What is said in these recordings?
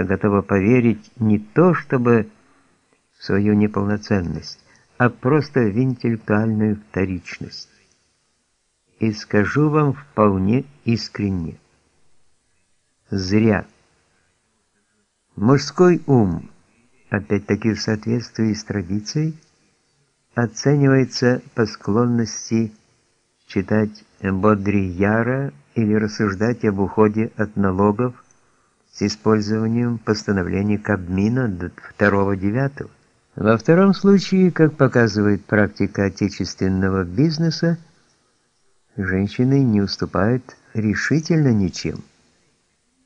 что готова поверить не то чтобы в свою неполноценность, а просто в интеллектуальную вторичность. И скажу вам вполне искренне. Зря. Мужской ум, опять-таки в соответствии с традицией, оценивается по склонности читать Бодрияра или рассуждать об уходе от налогов с использованием постановлений Кабмина до 2.9. Во втором случае, как показывает практика отечественного бизнеса, женщины не уступают решительно ничем.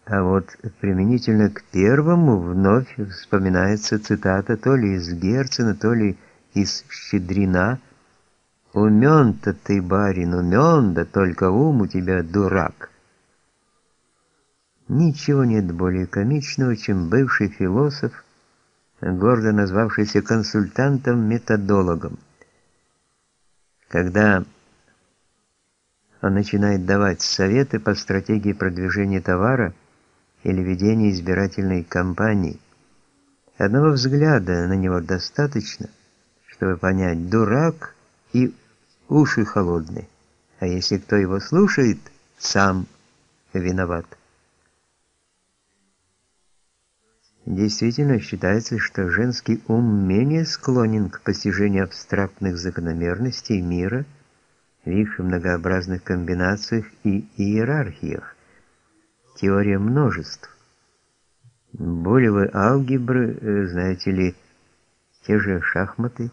А вот применительно к первому вновь вспоминается цитата то ли из Герцена, то ли из Щедрина «Умен-то ты, барин, умен, да только ум у тебя дурак». Ничего нет более комичного, чем бывший философ, гордо назвавшийся консультантом-методологом. Когда он начинает давать советы по стратегии продвижения товара или ведения избирательной кампании, одного взгляда на него достаточно, чтобы понять, дурак и уши холодные, а если кто его слушает, сам виноват. Действительно считается, что женский ум менее склонен к постижению абстрактных закономерностей мира в их многообразных комбинациях и иерархиях. Теория множеств. Болевые алгебры, э, знаете ли, те же шахматы.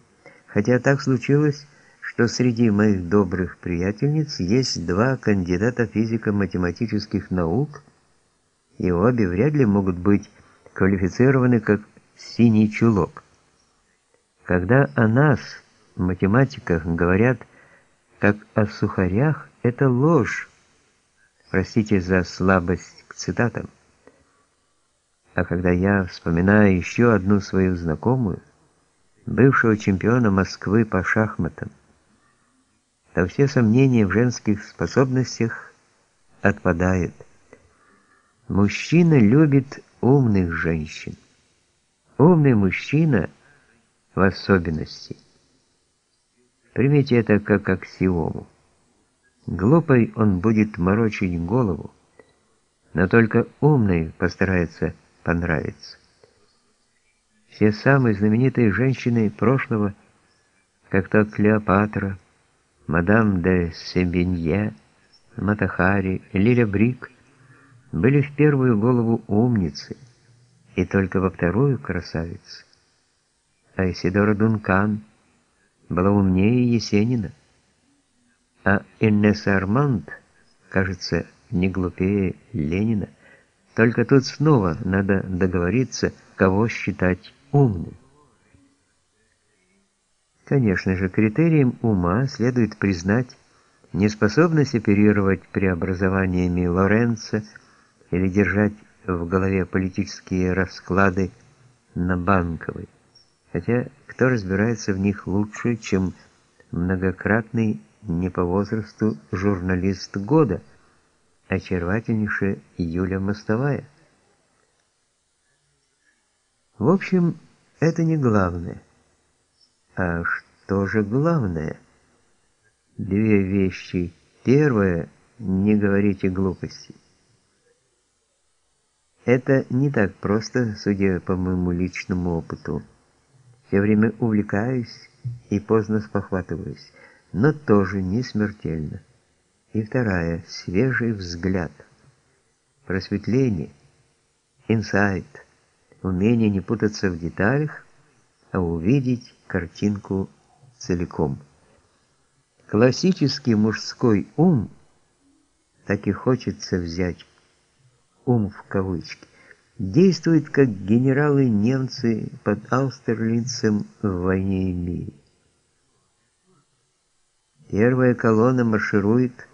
Хотя так случилось, что среди моих добрых приятельниц есть два кандидата физико-математических наук, и обе вряд ли могут быть квалифицированы как «синий чулок». Когда о нас, математиках, говорят как о сухарях, это ложь. Простите за слабость к цитатам. А когда я вспоминаю еще одну свою знакомую, бывшего чемпиона Москвы по шахматам, то все сомнения в женских способностях отпадают. Мужчина любит умных женщин. Умный мужчина в особенности. Примите это как аксиому. Глупой он будет морочить голову, но только умный постарается понравиться. Все самые знаменитые женщины прошлого, как то Клеопатра, мадам де Себенье, Матахари, Лиля Брик – были в первую голову умницы, и только во вторую красавицы. А Исидора Дункан была умнее Есенина, а Инесса Арманд, кажется, не глупее Ленина. Только тут снова надо договориться, кого считать умным. Конечно же, критерием ума следует признать неспособность оперировать преобразованиями Лоренца, или держать в голове политические расклады на банковой. Хотя кто разбирается в них лучше, чем многократный не по возрасту журналист года, очаровательнейшая Юля Мостовая. В общем, это не главное. А что же главное? Две вещи. Первое – не говорите глупостей. Это не так просто, судя по моему личному опыту. Все время увлекаюсь и поздно спохватываюсь, но тоже не смертельно. И вторая – свежий взгляд. Просветление, инсайт, умение не путаться в деталях, а увидеть картинку целиком. Классический мужской ум так и хочется взять ум в кавычки, действует как генералы-немцы под Аустерлицем в войне и мире. Первая колонна марширует,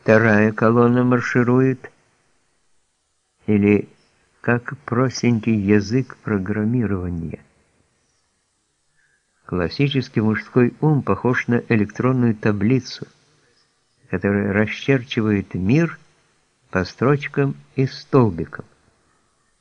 вторая колонна марширует, или как простенький язык программирования. Классический мужской ум похож на электронную таблицу, которая расчерчивает мир по строчкам и столбикам.